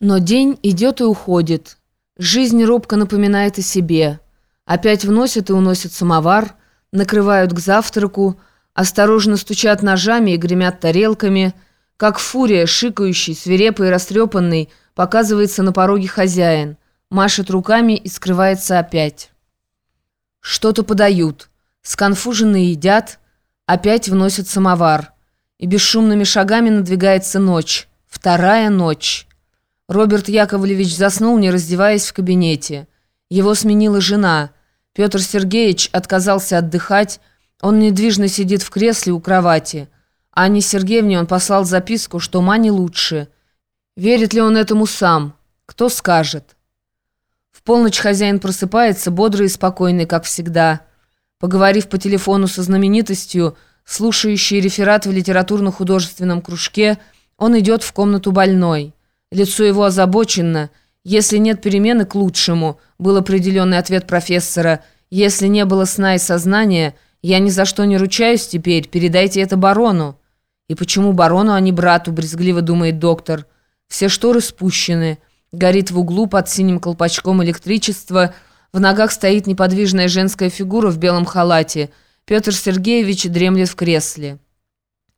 Но день идет и уходит. Жизнь робко напоминает о себе. Опять вносят и уносят самовар, накрывают к завтраку, осторожно стучат ножами и гремят тарелками. Как фурия, шикающий, свирепый и растрепанный, показывается на пороге хозяин, машет руками и скрывается опять. Что-то подают. Сконфуженные едят, опять вносят самовар. И бесшумными шагами надвигается ночь. Вторая ночь. Роберт Яковлевич заснул, не раздеваясь в кабинете. Его сменила жена. Петр Сергеевич отказался отдыхать. Он недвижно сидит в кресле у кровати. Анне Сергеевне он послал записку, что Мане лучше. Верит ли он этому сам? Кто скажет? В полночь хозяин просыпается, бодрый и спокойный, как всегда. Поговорив по телефону со знаменитостью, слушающей реферат в литературно-художественном кружке, он идет в комнату больной. Лицо его озабочено. Если нет перемены к лучшему, был определенный ответ профессора. Если не было сна и сознания, я ни за что не ручаюсь теперь, передайте это барону. И почему барону, а не брату, брезгливо думает доктор. Все шторы спущены. Горит в углу под синим колпачком электричество. В ногах стоит неподвижная женская фигура в белом халате. Петр Сергеевич дремлет в кресле.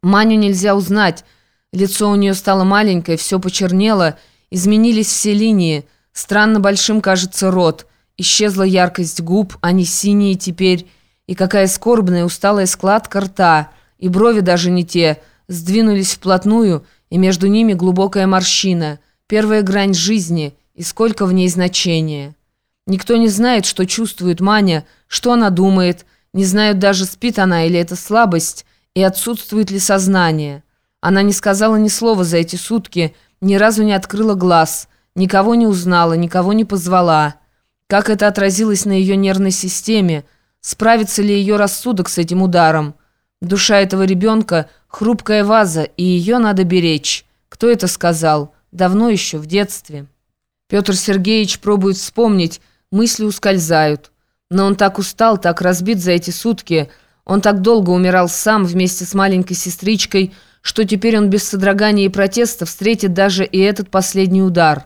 Маню нельзя узнать, Лицо у нее стало маленькое, все почернело, изменились все линии. Странно большим кажется рот. Исчезла яркость губ, они синие теперь. И какая скорбная усталая складка рта. И брови даже не те. Сдвинулись вплотную, и между ними глубокая морщина. Первая грань жизни, и сколько в ней значения. Никто не знает, что чувствует Маня, что она думает. Не знают даже, спит она или это слабость, и отсутствует ли сознание. Она не сказала ни слова за эти сутки, ни разу не открыла глаз, никого не узнала, никого не позвала. Как это отразилось на ее нервной системе? Справится ли ее рассудок с этим ударом? Душа этого ребенка – хрупкая ваза, и ее надо беречь. Кто это сказал? Давно еще, в детстве. Петр Сергеевич пробует вспомнить, мысли ускользают. Но он так устал, так разбит за эти сутки. Он так долго умирал сам вместе с маленькой сестричкой – что теперь он без содрогания и протеста встретит даже и этот последний удар.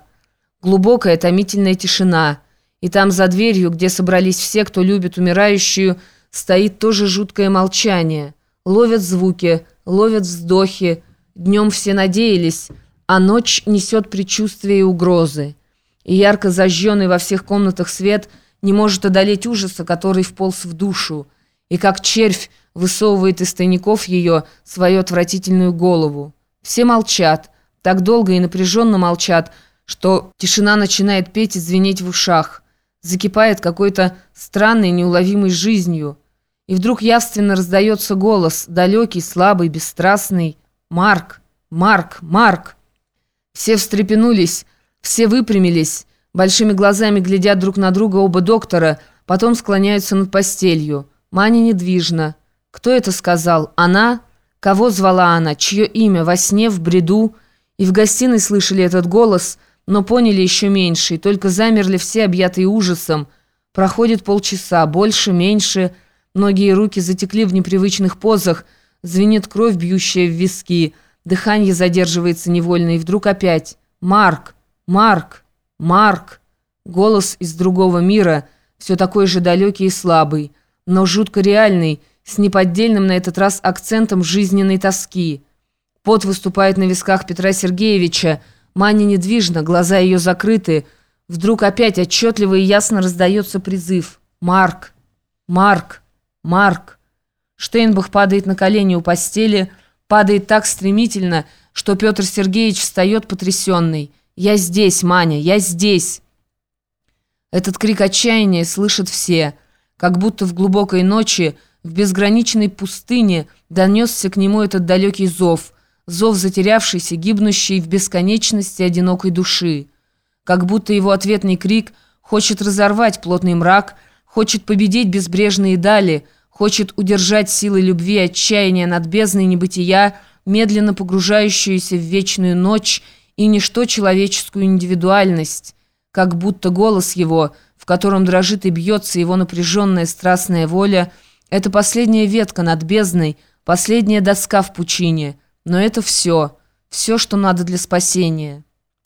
Глубокая томительная тишина. И там за дверью, где собрались все, кто любит умирающую, стоит тоже жуткое молчание. Ловят звуки, ловят вздохи. Днем все надеялись, а ночь несет предчувствие и угрозы. И ярко зажженный во всех комнатах свет не может одолеть ужаса, который вполз в душу. И как червь, высовывает из тайников ее свою отвратительную голову. Все молчат, так долго и напряженно молчат, что тишина начинает петь и звенеть в ушах, закипает какой-то странной неуловимой жизнью. И вдруг явственно раздается голос, далекий, слабый, бесстрастный. «Марк! Марк! Марк!» Все встрепенулись, все выпрямились, большими глазами глядят друг на друга оба доктора, потом склоняются над постелью. Маня недвижна. Кто это сказал? Она? Кого звала она? Чье имя? Во сне, в бреду? И в гостиной слышали этот голос, но поняли еще меньше, и только замерли все, объятые ужасом. Проходит полчаса, больше, меньше. Многие руки затекли в непривычных позах, звенит кровь, бьющая в виски. Дыхание задерживается невольно, и вдруг опять «Марк! Марк! Марк!» Голос из другого мира, все такой же далекий и слабый, но жутко реальный, с неподдельным на этот раз акцентом жизненной тоски. Пот выступает на висках Петра Сергеевича, Маня недвижна, глаза ее закрыты. Вдруг опять отчетливо и ясно раздается призыв «Марк! Марк! Марк!» Штейнбах падает на колени у постели, падает так стремительно, что Петр Сергеевич встает потрясенный. «Я здесь, Маня, я здесь!» Этот крик отчаяния слышат все, как будто в глубокой ночи в безграничной пустыне донесся к нему этот далекий зов, зов затерявшийся, гибнущий в бесконечности одинокой души. Как будто его ответный крик хочет разорвать плотный мрак, хочет победить безбрежные дали, хочет удержать силы любви и отчаяния над бездной небытия, медленно погружающуюся в вечную ночь и ничто человеческую индивидуальность, как будто голос его, в котором дрожит и бьется его напряженная страстная воля – это последняя ветка над бездной, последняя доска в пучине. Но это все, все, что надо для спасения».